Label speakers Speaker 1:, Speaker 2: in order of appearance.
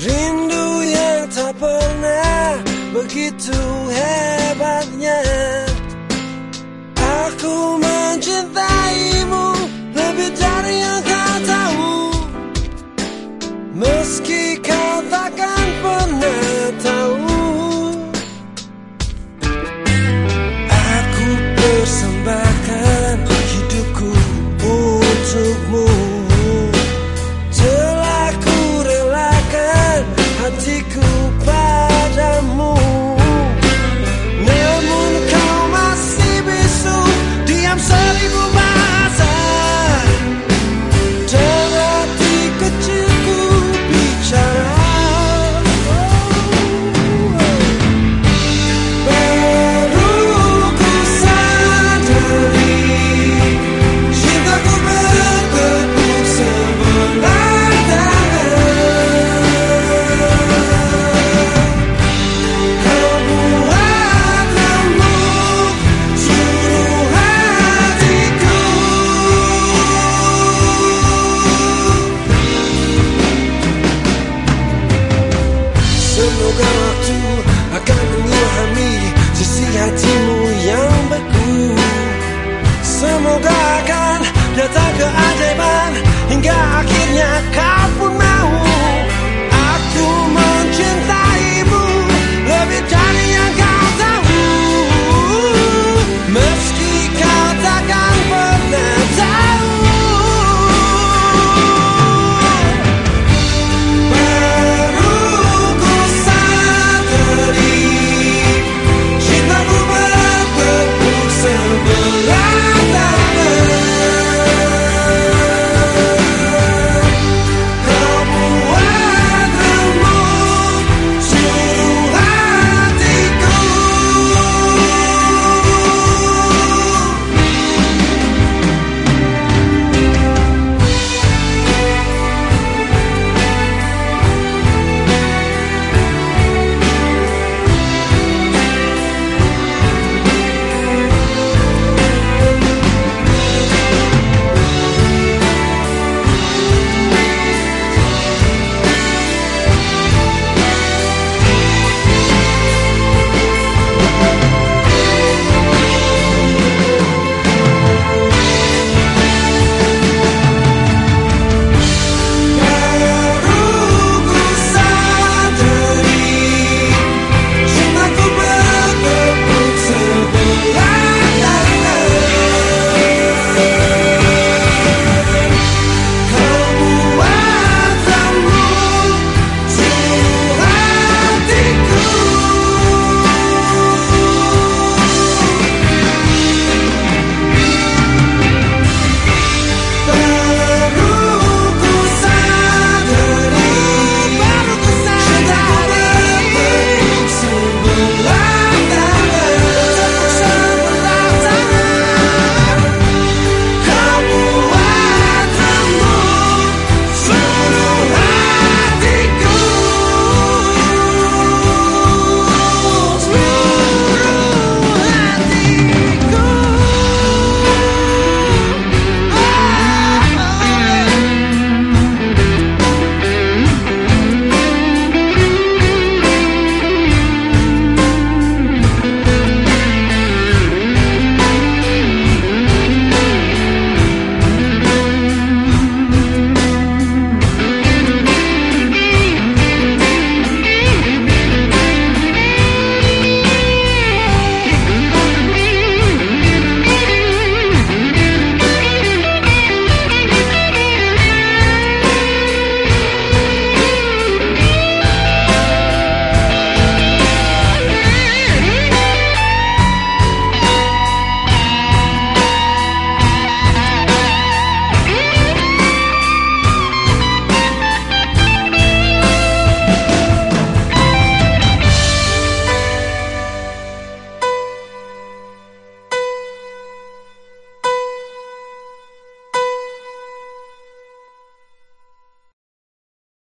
Speaker 1: Rindu yang tak pernah begitu hebat. hatimu yang beku Semoga akan datang keajaiban Hingga akhirnya kau